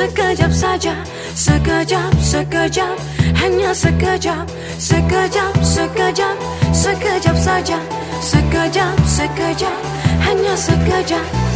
sekejap saja Sekejap, sekejap Hanya sekejap Sekejap, sekejap Sekejap saja Sekejap, sekejap Hanya sekejap.